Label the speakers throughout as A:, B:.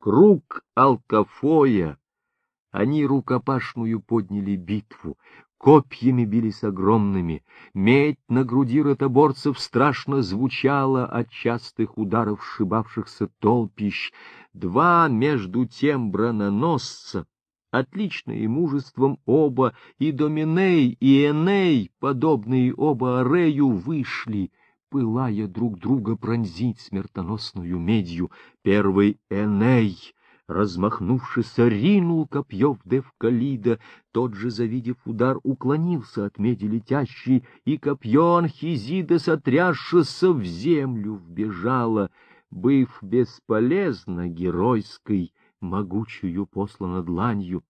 A: круг Алкафоя. Они рукопашную подняли битву, копьями бились огромными, медь на груди ротоборцев страшно звучала от частых ударов сшибавшихся толпищ. Два между тем брононосца, отличные мужеством оба, и Доминей, и Эней, подобные оба Арею, вышли, пылая друг друга пронзить смертоносную медью. Первый Эней — Размахнувшись, ринул копье в Девкалида, тот же, завидев удар, уклонился от меди летящей, и копье Анхизида, сотрясшися в землю, вбежало, быв бесполезно геройской, могучую послана дланью.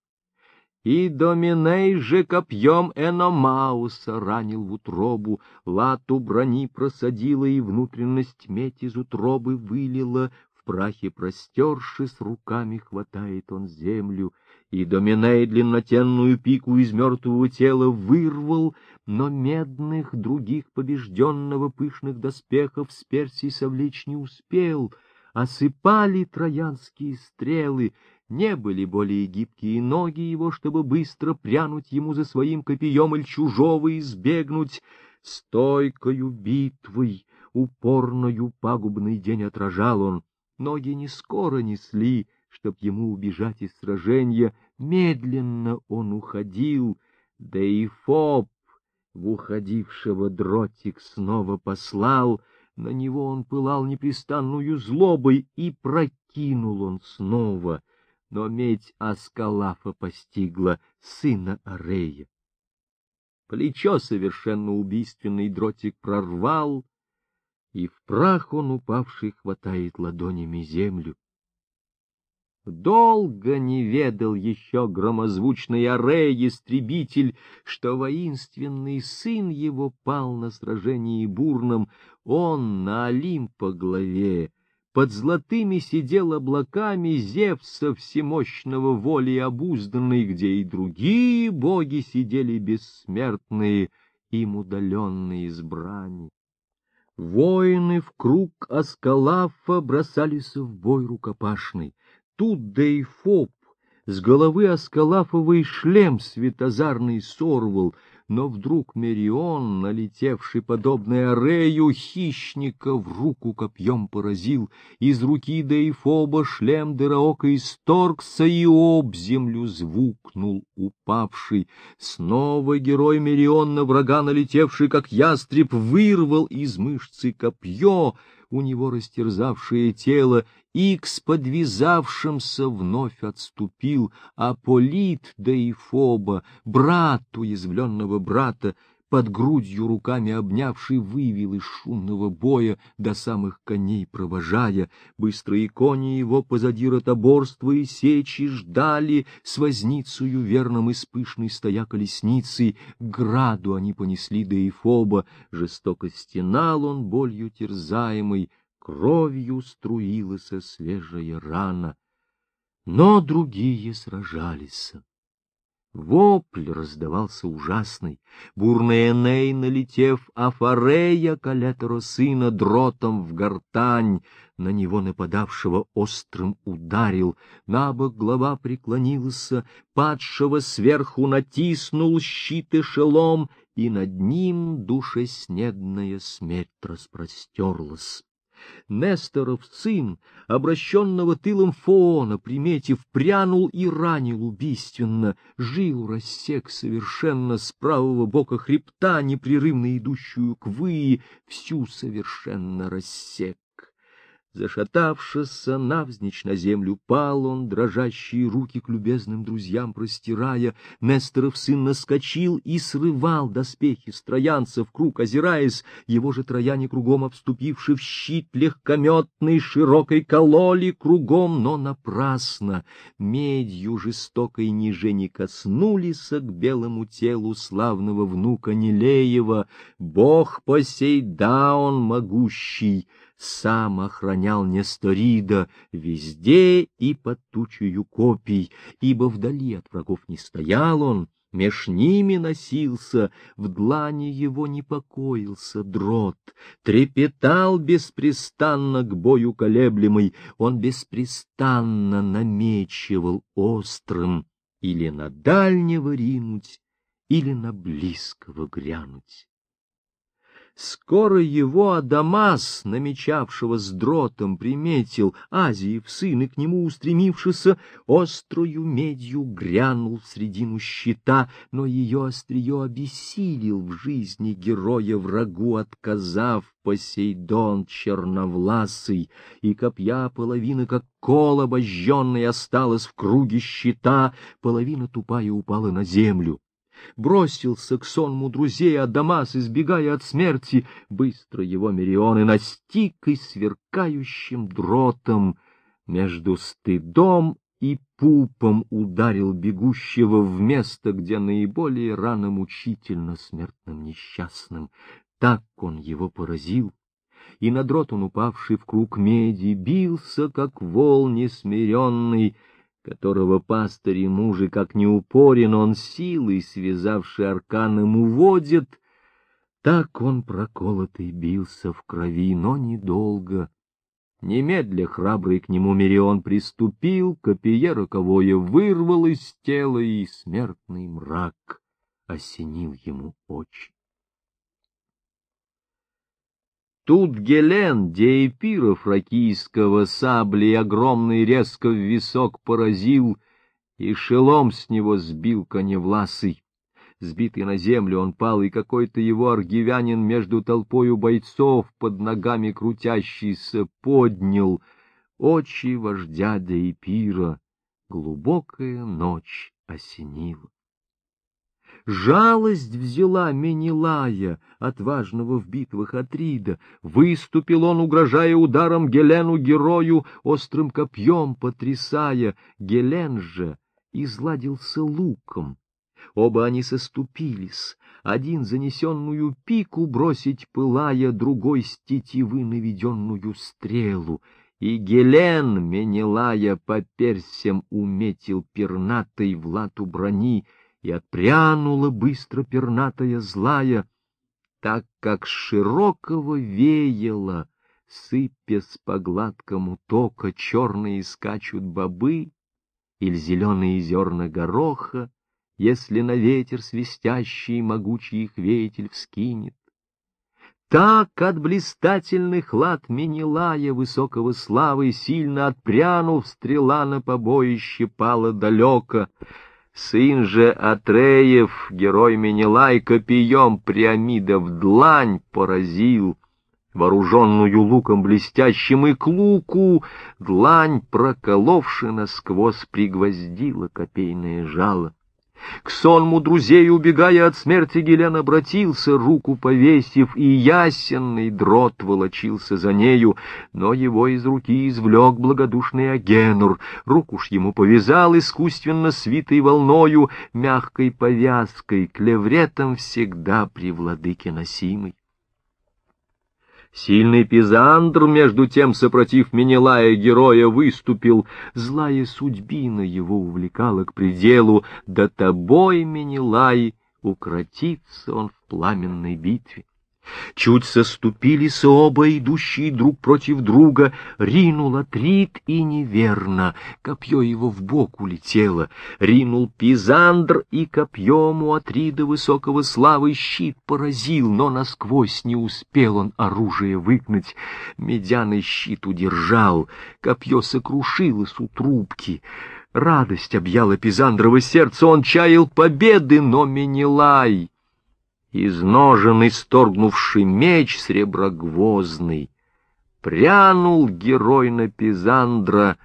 A: И Доминей же копьем Эномауса ранил в утробу, лату брони просадила и внутренность медь из утробы вылила, прахе простершись, руками хватает он землю, и Доминей длиннотенную пику из мертвого тела вырвал, но медных других побежденного пышных доспехов с Персий совлечь не успел, осыпали троянские стрелы, не были более гибкие ноги его, чтобы быстро прянуть ему за своим копьем или чужого избегнуть, стойкою битвой, упорною пагубный день отражал он, Ноги не скоро несли, чтоб ему убежать из сражения. Медленно он уходил, да и Фоб в уходившего дротик снова послал. На него он пылал непрестанную злобой, и прокинул он снова. Но медь Аскалафа постигла сына Арея. Плечо совершенно убийственный дротик прорвал, и в прах он упавший хватает ладонями землю. Долго не ведал еще громозвучный Арей, истребитель, что воинственный сын его пал на сражении бурном, он на Олимпа главе, под золотыми сидел облаками Зевса всемощного воли обузданный, где и другие боги сидели бессмертные, им удаленные избрани. Воины в круг Аскалафа бросались в бой рукопашный. Тут Дейфоп с головы Аскалафовый шлем светозарный сорвал, но вдруг Мерион, налетевший подобный Арею, хищника в руку копьем поразил, из руки Дейфоба шлем дыраока исторгся и об землю звукнул упавший. Снова герой Мерион на врага налетевший, как ястреб, вырвал из мышцы копье, у него растерзавшее тело, и к вновь отступил Аполит да и Фоба, брат уязвленного брата, под грудью руками обнявший, вывел из шумного боя до самых коней провожая. Быстрые кони его позади ротоборства и сечи ждали, с возницею верным и спышной стоя колесницей, граду они понесли до Ифоба, жестоко стенал он болью терзаемый, кровью струилась свежая рана. Но другие сражались. Вопль раздавался ужасный. Бурный Эней, налетев, Афарея, Калетеро сына, дротом в гортань, на него нападавшего острым ударил, на бок глава преклонился, падшего сверху натиснул щит и шелом, и над ним душеснедная смерть распростерлась. Несторов сын, обращенного тылом Фоона, приметив, прянул и ранил убийственно, жил рассек совершенно с правого бока хребта, непрерывно идущую к выи, всю совершенно рассек. Зашатавшись навзничь на землю, пал он, дрожащие руки к любезным друзьям простирая. Несторов сын наскочил и срывал доспехи с троянцев, круг озираясь, его же трояне кругом обступивши в щит легкометный, широкой кололи кругом, но напрасно. Медью жестокой ниже не коснулись к белому телу славного внука Нелеева, бог Посейдаон могущий, сам охранял Несторида везде и под тучею копий, ибо вдали от врагов не стоял он, Меж ними носился, в длани его не покоился дрот, трепетал беспрестанно к бою колеблемый, он беспрестанно намечивал острым или на дальнего ринуть, или на близкого грянуть. Скоро его Адамас, намечавшего с дротом, приметил, Азиев сын, и к нему устремившийся, острую медью грянул в средину щита, но ее острие обессилил в жизни героя врагу, отказав Посейдон черновласый, и копья половина, как кол обожженный, осталась в круге щита, половина тупая упала на землю бросился к сонму друзей, а Дамас, избегая от смерти, быстро его Мерионы настиг и сверкающим дротом между стыдом и пупом ударил бегущего в место, где наиболее рано мучительно смертным несчастным. Так он его поразил, и на дрот он, упавший в круг меди, бился, как вол несмиренный, которого пастырь и мужи, как не упорен, он силой, связавший арканом, уводит, так он проколотый бился в крови, но недолго. Немедля храбрый к нему Мирион приступил, копье роковое вырвал из тела, и смертный мрак осенил ему очи. Тут Гелен, Деепира фракийского сабли огромный резко в висок поразил, и шелом с него сбил коневласый. Сбитый на землю он пал, и какой-то его аргивянин между толпою бойцов под ногами крутящийся поднял очи вождя Деепира. Глубокая ночь осенила. Жалость взяла Менелая, отважного в битвах Атрида. Выступил он, угрожая ударом Гелену-герою, острым копьем потрясая. Гелен же изладился луком. Оба они соступились, один занесенную пику бросить пылая, другой с тетивы наведенную стрелу. И Гелен, Менелая, по персям уметил пернатой в лату брони, и отпрянула быстро пернатая злая, так как широкого веяло, сыпясь по гладкому тока, черные скачут бобы или зеленые зерна гороха, если на ветер свистящий могучий их ветель вскинет. Так от блистательных лад Менелая высокого славы сильно отпрянув, стрела на побоище пала далеко, Сын же Атреев, герой Менелай, копьем Приамида в длань поразил, вооруженную луком блестящим и к луку, длань, проколовши насквозь, пригвоздила копейное жало. К сонму друзей, убегая от смерти, Гелен обратился, руку повесив, и ясенный дрот волочился за нею, но его из руки извлек благодушный Агенур, руку ж ему повязал искусственно свитой волною, мягкой повязкой, клевретом всегда при владыке носимой. Сильный Пизандр, между тем, сопротив Менелая героя, выступил. Злая судьбина его увлекала к пределу. Да тобой, Менелай, укротится он в пламенной битве. Чуть соступились оба, идущие друг против друга, ринул Атрит и неверно, копье его в бок улетело, ринул Пизандр, и копьем у Атрида высокого славы щит поразил, но насквозь не успел он оружие выгнать, медяный щит удержал, копье сокрушилось у трубки, Радость объяла Пизандрово сердце, он чаял победы, но Менелай из ножен исторгнувший меч среброгвоздный. Прянул герой на Пизандра,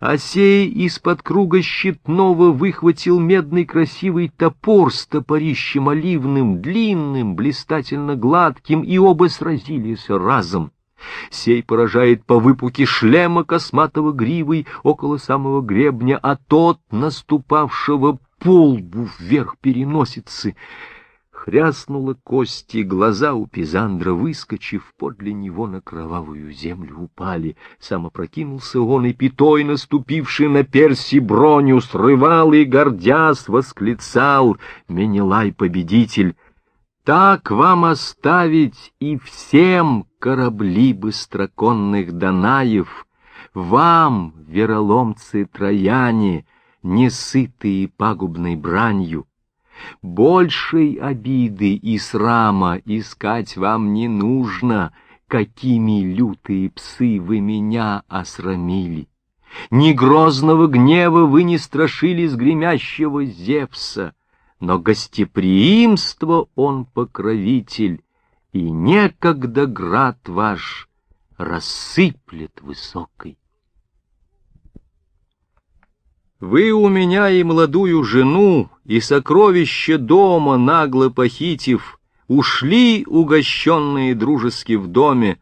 A: а сей из-под круга щитного выхватил медный красивый топор с топорищем оливным, длинным, блистательно гладким, и оба сразились разом. Сей поражает по выпуке шлема косматого гривой около самого гребня, а тот, наступавшего полбу вверх переносицы, хряснула кости, глаза у Пизандра, выскочив подле него на кровавую землю, упали. Сам опрокинулся он, и пятой, наступивший на перси броню, срывал и, гордясь, восклицал Менелай победитель. Так вам оставить и всем корабли быстроконных Данаев, вам, вероломцы трояне, несытые пагубной бранью, Большей обиды и срама искать вам не нужно, какими лютые псы вы меня осрамили. Ни грозного гнева вы не страшили с гремящего Зевса, но гостеприимство он покровитель, и некогда град ваш рассыплет высокой. Вы у меня и молодую жену, и сокровище дома, нагло похитив, ушли, угощенные дружески в доме.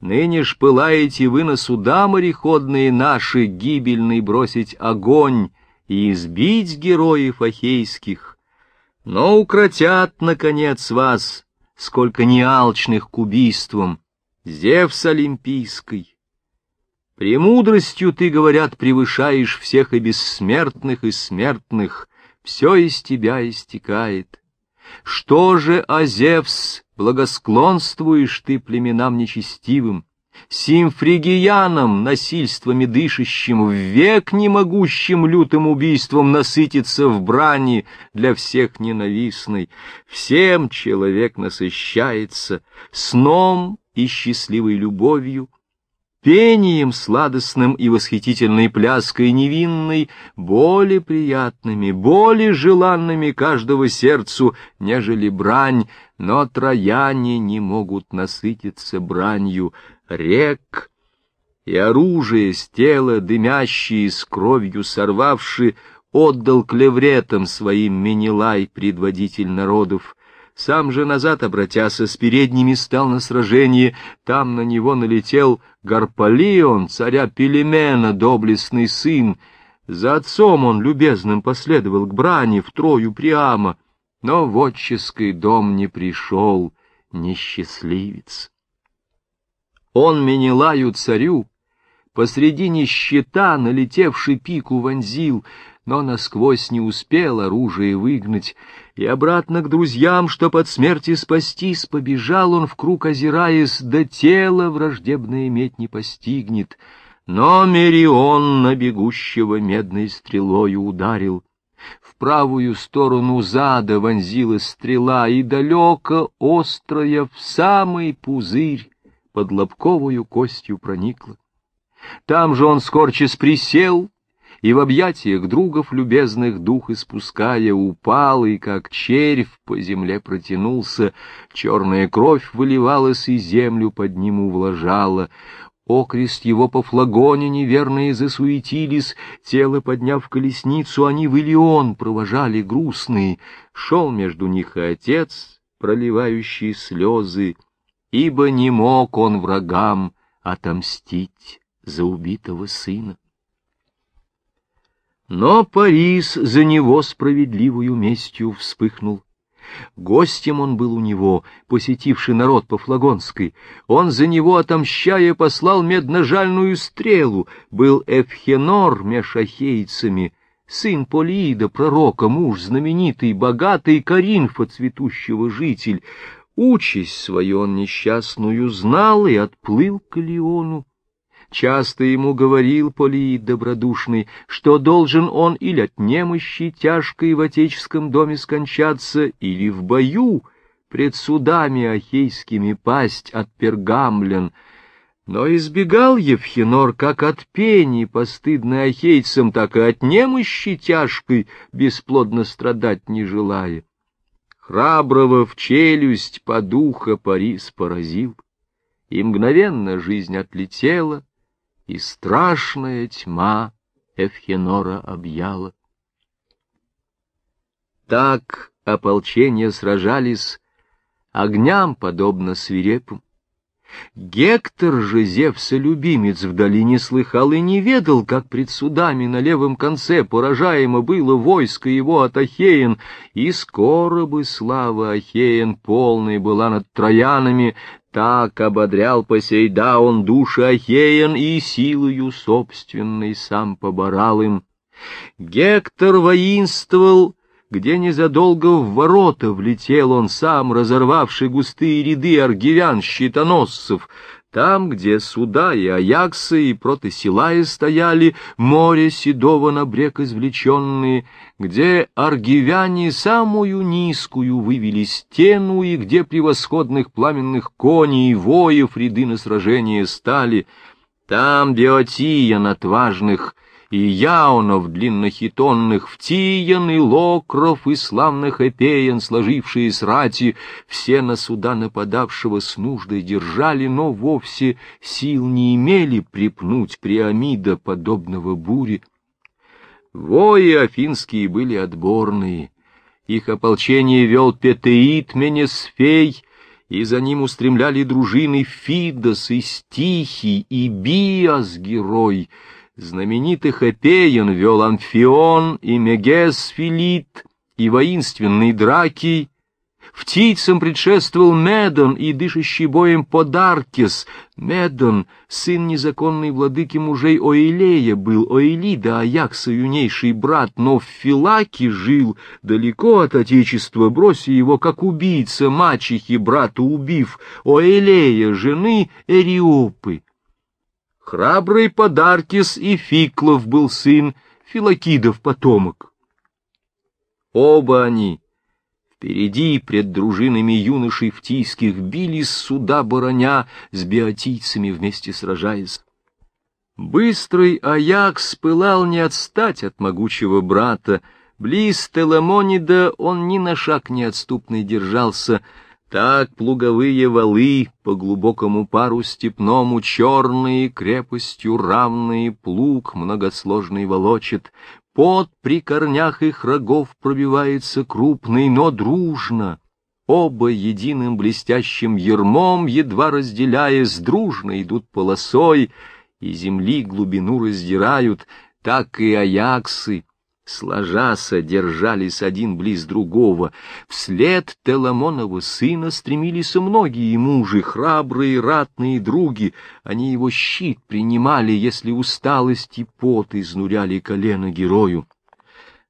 A: Ныне ж пылаете вы на суда мореходные наши, гибельный бросить огонь и избить героев ахейских. Но укротят, наконец, вас, сколько неалчных к убийствам, Зевс Олимпийский. Премудростью ты, говорят, превышаешь всех и бессмертных, и смертных, все из тебя истекает. Что же, Азевс, благосклонствуешь ты племенам нечестивым, симфригиянам, насильствами дышащим, век не могущим лютым убийством насытиться в брани для всех ненавистной. Всем человек насыщается сном и счастливой любовью, пением сладостным и восхитительной пляской невинной, более приятными, более желанными каждого сердцу, нежели брань, но трояне не могут насытиться бранью рек, и оружие с тела, дымящие с кровью сорвавши, отдал клевретам своим Менелай, предводитель народов, сам же назад, обратяся с передними, стал на сражение. Там на него налетел Гарпалион, царя Пелемена, доблестный сын. За отцом он любезным последовал к брани в Трою прямо, но в отческий дом не пришел несчастливец. Он Менелаю царю посредине щита, налетевший пику, вонзил, но насквозь не успел оружие выгнать, и обратно к друзьям, чтоб от смерти спастись, побежал он в круг, озираясь, да тело враждебное иметь не постигнет. Но Мерион на бегущего медной стрелою ударил. В правую сторону зада вонзилась стрела, и далеко, острая, в самый пузырь под лобковую костью проникла. Там же он скорчес присел, и в объятиях другов любезных дух испуская упал, и как червь по земле протянулся, черная кровь выливалась и землю под ним увлажала. Окрест его по флагоне неверные засуетились, тело подняв колесницу, они в Илион провожали грустные. Шел между них и отец, проливающий слезы, ибо не мог он врагам отомстить за убитого сына. Но Парис за него справедливую местью вспыхнул. Гостем он был у него, посетивший народ по Флагонской. Он за него, отомщая, послал медножальную стрелу. Был Эфхенор меж ахейцами, сын Полиида, пророка, муж знаменитый, богатый Каринфа, цветущего житель. Участь свою он несчастную знал и отплыл к Леону. Часто ему говорил Полиид добродушный, что должен он или от немощи тяжкой в отеческом доме скончаться, или в бою пред судами ахейскими пасть от пергамлен. Но избегал Евхинор как от пени, постыдной ахейцам, так и от немощи тяжкой, бесплодно страдать не желая. Храброго в челюсть по духа Парис поразил, и мгновенно жизнь отлетела, и страшная тьма Эвхенора объяла. Так ополчения сражались огням, подобно свирепым. Гектор же, Зевса-любимец, вдали не слыхал и не ведал, как пред судами на левом конце поражаемо было войско его от Ахеен, и скоро бы слава Ахеен полной была над троянами, так ободрял Посейдаон души Ахеен и силою собственной сам поборал им. Гектор воинствовал где незадолго в ворота влетел он сам, разорвавший густые ряды аргивян-щитоносцев, там, где суда и аяксы и протесилаи стояли, море седого на брег извлеченные, где аргивяне самую низкую вывели стену и где превосходных пламенных коней и воев ряды на сражение стали, там Биотиян отважных — и яунов длиннохитонных, втиян и локров и славных эпеян, сложившие с рати, все на суда нападавшего с нуждой держали, но вовсе сил не имели припнуть Приамида, подобного буре. Вои афинские были отборные, их ополчение вел Петеид Менесфей, и за ним устремляли дружины Фидос и Стихий и Биас герой — Знаменитых эпеен вел Амфион и Мегес Филит, и воинственный Дракий. Птицам предшествовал Медон и дышащий боем Подаркис. Медон, сын незаконной владыки мужей Оилея, был Оилида, Аякса юнейший брат, но в Филаке жил, далеко от отечества, бросив его, как убийца мачехи брата убив, Оилея, жены Эриопы. Храбрый Подаркис и Фиклов был сын, Филакидов потомок. Оба они впереди пред дружинами юношей втийских бились суда бороня с биотийцами вместе сражаясь. Быстрый Аякс пылал не отстать от могучего брата, близ Теламонида он ни на шаг неотступный держался — так плуговые валы по глубокому пару степному черные крепостью равные плуг многосложный волочит. Под при корнях их рогов пробивается крупный, но дружно. Оба единым блестящим ермом, едва разделяясь, дружно идут полосой, и земли глубину раздирают, так и аяксы сложася, держались один близ другого. Вслед Теламонова сына стремились многие мужи, храбрые ратные други. Они его щит принимали, если усталость и пот изнуряли колено герою.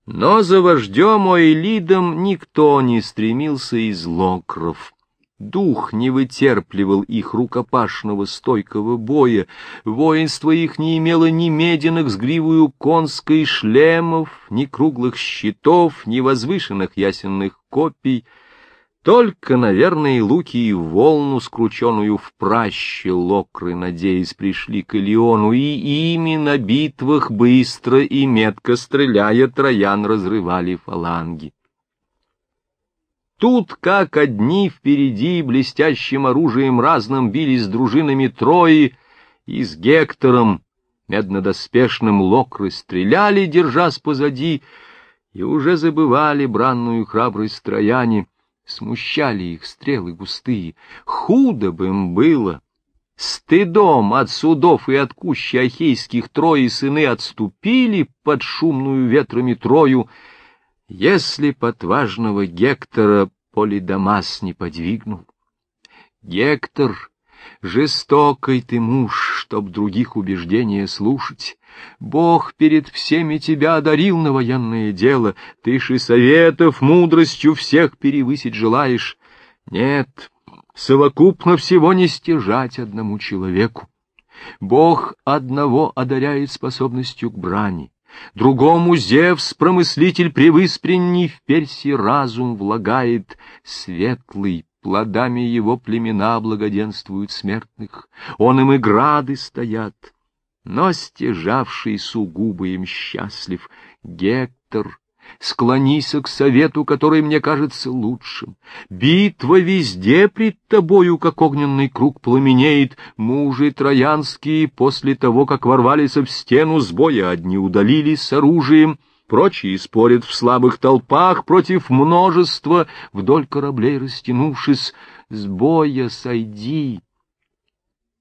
A: Но за вождем Оэлидом никто не стремился из локров. Дух не вытерпливал их рукопашного стойкого боя, воинство их не имело ни меденных с гривою конской шлемов, ни круглых щитов, ни возвышенных ясенных копий, только, наверное, луки и волну, скрученную в праще локры, надеясь, пришли к Илиону, и ими на битвах быстро и метко стреляя троян разрывали фаланги. Тут, как одни впереди блестящим оружием разным бились с дружинами Трои и с Гектором, меднодоспешным локры стреляли, держась позади, и уже забывали бранную храбрость трояне, смущали их стрелы густые. Худо бы им было! Стыдом от судов и от кущи ахейских Трои сыны отступили под шумную ветрами Трою, если потважного Гектора Полидамас не подвигнул. Гектор, жестокий ты муж, чтоб других убеждения слушать. Бог перед всеми тебя одарил на военное дело, ты ж и советов мудростью всех перевысить желаешь. Нет, совокупно всего не стяжать одному человеку. Бог одного одаряет способностью к брани, Другому Зевс, промыслитель превыспренний, в Персии разум влагает, светлый, плодами его племена благоденствуют смертных, он им и грады стоят. Но стяжавший сугубо им счастлив Гектор, Склонись к совету, который мне кажется лучшим. Битва везде пред тобою, как огненный круг пламенеет. Мужи троянские после того, как ворвались в стену с боя, одни удалились с оружием, прочие спорят в слабых толпах против множества, вдоль кораблей растянувшись. С боя сойди,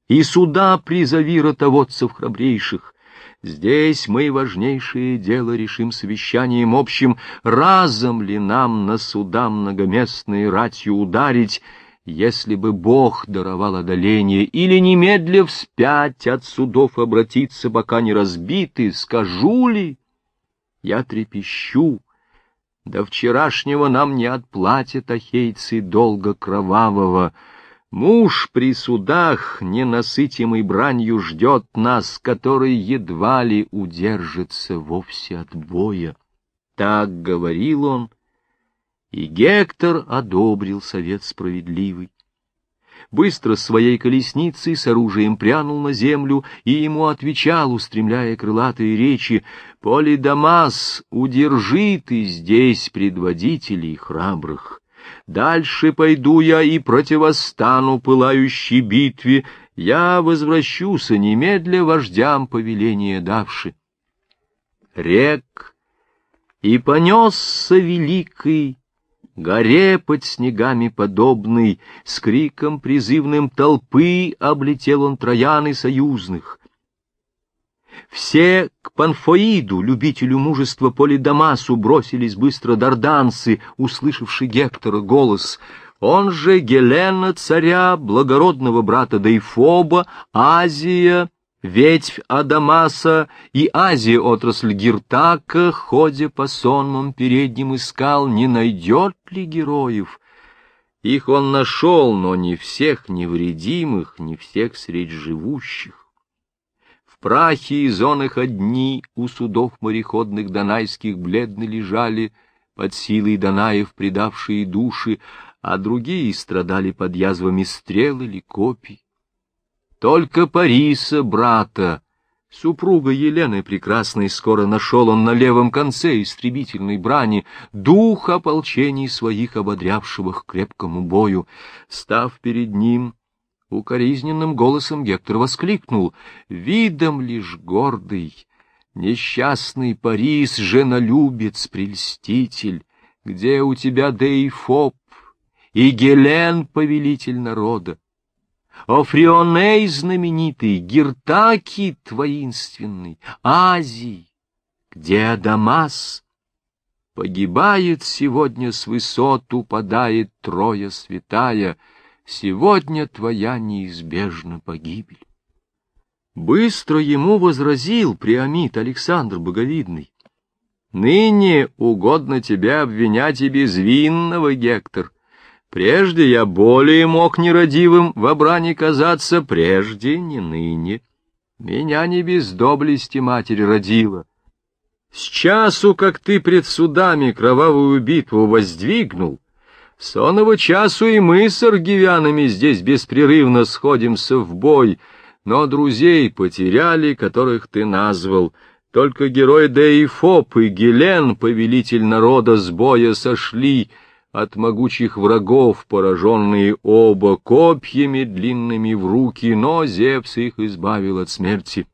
A: и суда призови ротоводцев храбрейших. Здесь мы важнейшее дело решим совещанием общим, разом ли нам на суда многоместные ратью ударить, если бы Бог даровал одоление, или немедля вспять от судов обратиться, пока не разбиты, скажу ли? Я трепещу, до вчерашнего нам не отплатят ахейцы долго кровавого. Муж при судах, ненасытимой бранью, ждет нас, который едва ли удержится вовсе от боя. Так говорил он, и Гектор одобрил совет справедливый быстро своей колесницей с оружием прянул на землю и ему отвечал, устремляя крылатые речи, «Полидамас, удержи ты здесь предводителей храбрых. Дальше пойду я и противостану пылающей битве, я возвращуся немедля вождям повеление давши». Рек и понесся великий горе под снегами подобный, с криком призывным толпы облетел он трояны союзных. Все к Панфоиду, любителю мужества Полидамасу, бросились быстро дарданцы, услышавши Гектора голос. Он же Гелена царя, благородного брата Дейфоба, Азия, Ветвь Адамаса и Азия отрасль Гиртака, ходя по сонмам передним искал, не найдет ли героев. Их он нашел, но не всех невредимых, не всех средь живущих. Прахе и зонах одни у судов мореходных донайских бледно лежали, под силой Данаев предавшие души, а другие страдали под язвами стрел или копий. Только Париса, брата, супруга Елены Прекрасной, скоро нашел он на левом конце истребительной брани дух ополчений своих, ободрявшего к крепкому бою. Став перед ним, укоризненным голосом Гектор воскликнул, «Видом лишь гордый, несчастный Парис, женолюбец, прельститель, где у тебя Дейфоп и Гелен, повелитель народа? Офрионей знаменитый, Гиртакит воинственный, Азий, где Адамас? Погибает сегодня с высот, упадает Троя святая, Сегодня твоя неизбежна погибель. Быстро ему возразил Приамид Александр Боговидный. Ныне угодно тебя обвинять и безвинного, Гектор, Прежде я более мог нерадивым в обране казаться, прежде не ныне. Меня не без доблести матери родила. С часу, как ты пред судами кровавую битву воздвигнул, сонного часу и мы с аргивянами здесь беспрерывно сходимся в бой, но друзей потеряли, которых ты назвал. Только герой Деифоп и Гелен, повелитель народа, с боя сошли — от могучих врагов, пораженные оба копьями длинными в руки, но Зевс их избавил от смерти.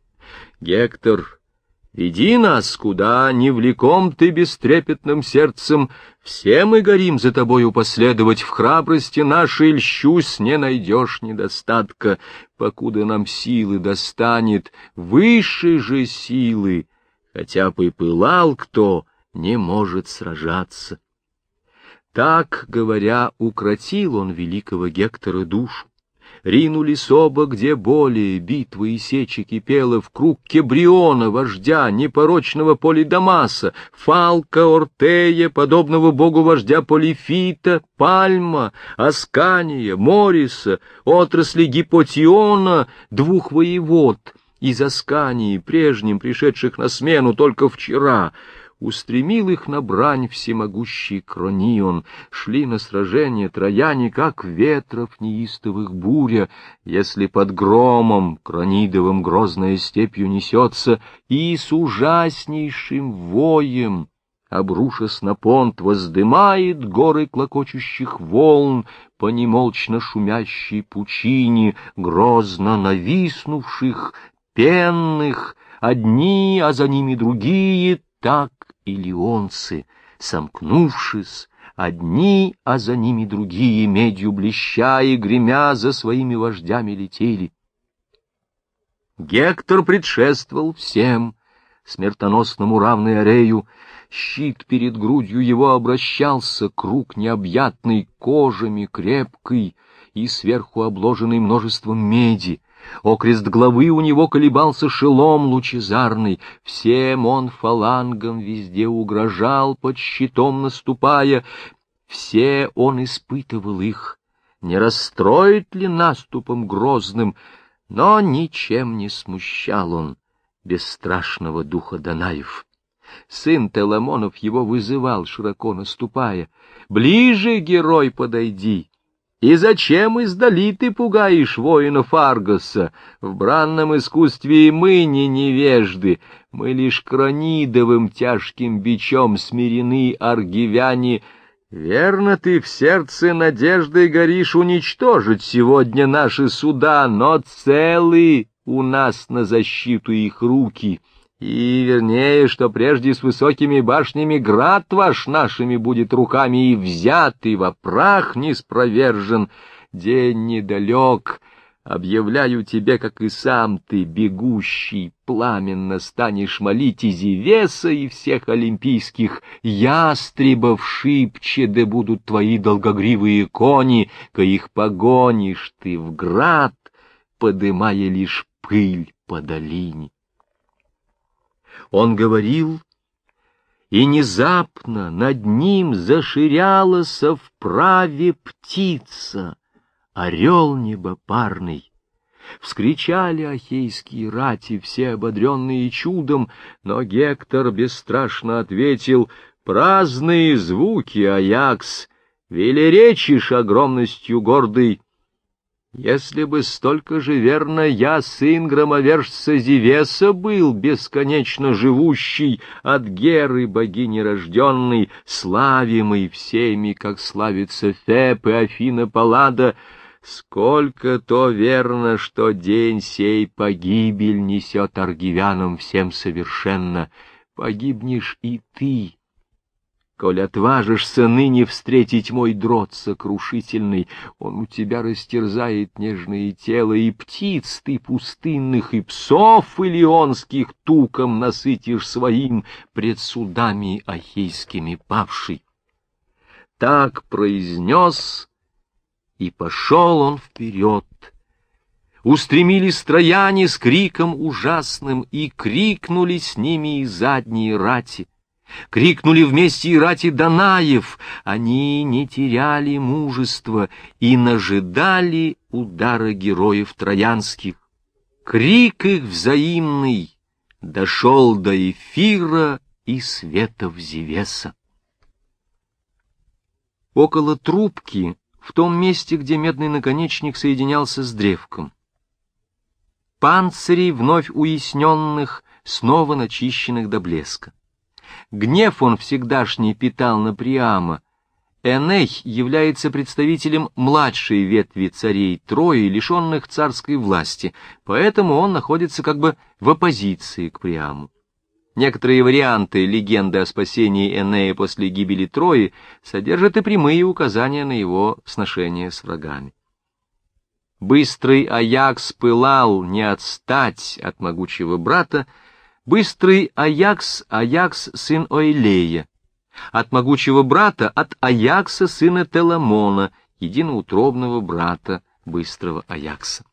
A: Гектор, веди нас, куда не влеком ты бестрепетным сердцем, все мы горим за тобою последовать, в храбрости нашей льщусь, не найдешь недостатка, покуда нам силы достанет, выше же силы, хотя бы пылал кто, не может сражаться. Так, говоря, укротил он великого Гектора душу. Ринулись оба, где более битвы и сечи кипела, в круг Кебриона, вождя, непорочного Полидамаса, Фалка, Ортея, подобного богу вождя Полифита, Пальма, Аскания, Мориса, отрасли Гипотиона, двух воевод из Аскании, прежним пришедших на смену только вчера — устремил их на брань всемогущий Кронион, шли на сражение трояне, как ветров неистовых буря, если под громом кронидовым грозная степью несется, и с ужаснейшим воем, обрушась на понт, воздымает горы клокочущих волн по немолчно шумящей пучине, грозно нависнувших, пенных, одни, а за ними другие, так и леонцы, сомкнувшись, одни, а за ними другие, медью блеща и гремя за своими вождями летели. Гектор предшествовал всем, смертоносному равный Арею, щит перед грудью его обращался, круг необъятный, кожами крепкий и сверху обложенный множеством меди. Окрест главы у него колебался шелом лучезарный, всем он фалангом везде угрожал, под щитом наступая, все он испытывал их, не расстроит ли наступом грозным, но ничем не смущал он бесстрашного духа Данаев. Сын Теламонов его вызывал, широко наступая. «Ближе, герой, подойди!» И зачем издали ты пугаешь воинов Аргоса? В бранном искусстве и мы не невежды, мы лишь кронидовым тяжким бичом смирены аргивяне. Верно ты в сердце надеждой горишь уничтожить сегодня наши суда, но целы у нас на защиту их руки. И вернее, что прежде с высокими башнями град ваш нашими будет руками и взят, и во прах не спровержен. День недалек, объявляю тебе, как и сам ты, бегущий, пламенно станешь молить и Зевеса, и всех олимпийских ястребов шибче, да будут твои долгогривые кони, ко их погонишь ты в град, подымая лишь пыль по долине. Он говорил, и внезапно над ним заширялась вправе птица, орел небопарный. Вскричали ахейские рати, все ободренные чудом, но Гектор бесстрашно ответил «Праздные звуки, Аякс, велеречишь огромностью гордый, если бы столько же верно я, сын громовержца Зевеса, был бесконечно живущий, от Геры богини рожденный, славимый всеми, как славится Феб и Афина Паллада, сколько то верно, что день сей погибель несет аргивянам всем совершенно, погибнешь и ты, Коль отважишься ныне встретить мой дрот сокрушительный, он у тебя растерзает нежное тело, и птиц ты пустынных, и псов илионских туком насытишь своим пред судами ахейскими павший. Так произнес, и пошел он вперед. Устремились трояне с криком ужасным, и крикнули с ними и задние рати — Крикнули вместе и рати Данаев. Они не теряли мужества и нажидали удара героев троянских. Крик их взаимный дошел до эфира и светов Зевеса. Около трубки, в том месте, где медный наконечник соединялся с древком. Панцирей вновь уясненных, снова начищенных до блеска. Гнев он всегдашний питал на Приама. Эней является представителем младшей ветви царей Трои, лишенных царской власти, поэтому он находится как бы в оппозиции к Приаму. Некоторые варианты легенды о спасении Энея после гибели Трои содержат и прямые указания на его сношение с врагами. Быстрый Аякс пылал не отстать от могучего брата, Быстрый Аякс, Аякс, сын Оилея. От могучего брата, от Аякса, сына Теламона, единоутробного брата быстрого Аякса.